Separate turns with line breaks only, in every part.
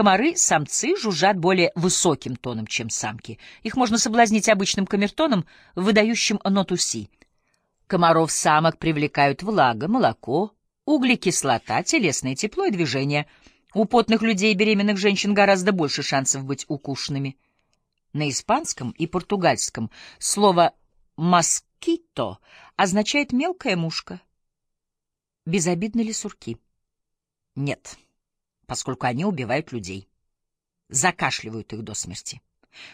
Комары, самцы, жужжат более высоким тоном, чем самки. Их можно соблазнить обычным камертоном, выдающим ноту си. Комаров-самок привлекают влага, молоко, углекислота, телесное тепло и движение. У потных людей и беременных женщин гораздо больше шансов быть укушенными. На испанском и португальском слово «москито» означает «мелкая мушка». Безобидны ли сурки? Нет, поскольку они убивают людей. Закашливают их до смерти.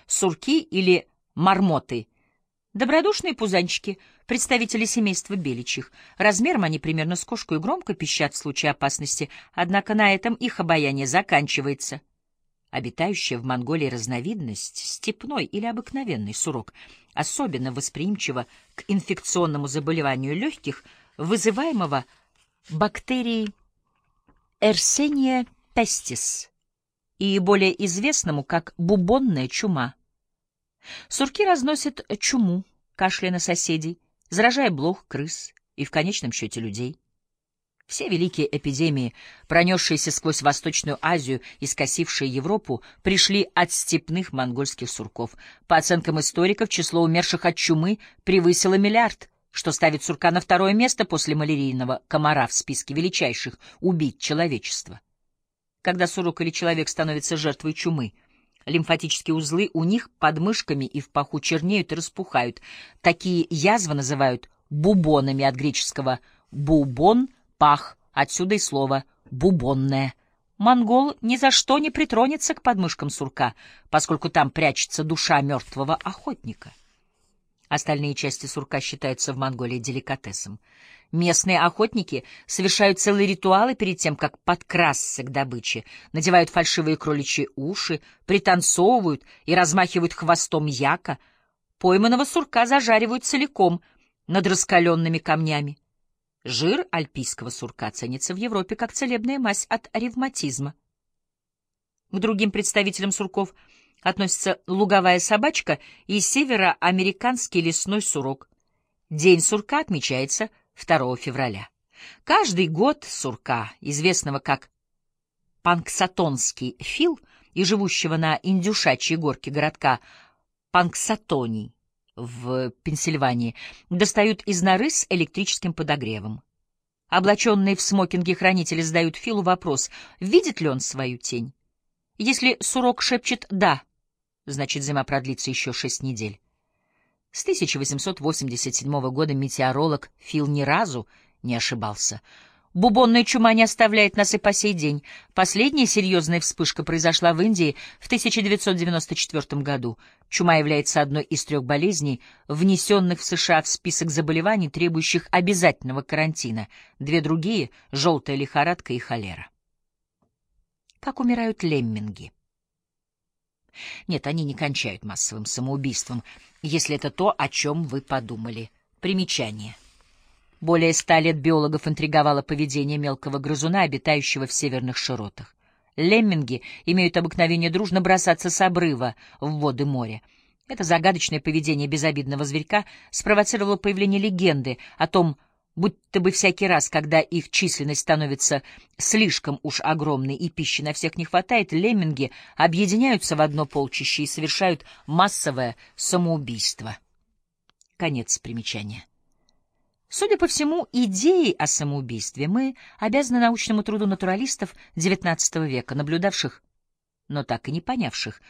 Сурки или мармоты — добродушные пузанчики, представители семейства беличьих. Размером они примерно с кошку и громко пищат в случае опасности, однако на этом их обаяние заканчивается. Обитающая в Монголии разновидность, степной или обыкновенный сурок, особенно восприимчива к инфекционному заболеванию легких, вызываемого бактерией Эрсения пестис и более известному как бубонная чума. Сурки разносят чуму, кашля на соседей, заражая блох, крыс и в конечном счете людей. Все великие эпидемии, пронесшиеся сквозь Восточную Азию и скосившие Европу, пришли от степных монгольских сурков. По оценкам историков, число умерших от чумы превысило миллиард, что ставит сурка на второе место после малярийного комара в списке величайших убийц человечества. Когда сурок или человек становится жертвой чумы, лимфатические узлы у них под мышками и в паху чернеют и распухают. Такие язвы называют бубонами от греческого «бубон» пах, отсюда и слово «бубонное». Монгол ни за что не притронется к подмышкам сурка, поскольку там прячется душа мертвого охотника. Остальные части сурка считаются в Монголии деликатесом. Местные охотники совершают целые ритуалы перед тем, как подкрасться к добыче, надевают фальшивые кроличьи уши, пританцовывают и размахивают хвостом яка. Пойманного сурка зажаривают целиком над раскаленными камнями. Жир альпийского сурка ценится в Европе как целебная мазь от ревматизма. К другим представителям сурков относятся луговая собачка и североамериканский лесной сурок. День сурка отмечается 2 февраля. Каждый год сурка, известного как панксатонский фил и живущего на индюшачьей горке городка Панксатоний, в Пенсильвании достают из норы с электрическим подогревом. Облаченные в смокинге хранители задают Филу вопрос, видит ли он свою тень. Если Сурок шепчет «да», значит, зима продлится еще шесть недель. С 1887 года метеоролог Фил ни разу не ошибался — Бубонная чума не оставляет нас и по сей день. Последняя серьезная вспышка произошла в Индии в 1994 году. Чума является одной из трех болезней, внесенных в США в список заболеваний, требующих обязательного карантина. Две другие — желтая лихорадка и холера. Как умирают лемминги? Нет, они не кончают массовым самоубийством, если это то, о чем вы подумали. Примечание — более ста лет биологов интриговало поведение мелкого грызуна, обитающего в северных широтах. Лемминги имеют обыкновение дружно бросаться с обрыва в воды моря. Это загадочное поведение безобидного зверька спровоцировало появление легенды о том, будто бы всякий раз, когда их численность становится слишком уж огромной и пищи на всех не хватает, лемминги объединяются в одно полчище и совершают массовое самоубийство. Конец примечания. Судя по всему, идеей о самоубийстве мы обязаны научному труду натуралистов XIX века, наблюдавших, но так и не понявших,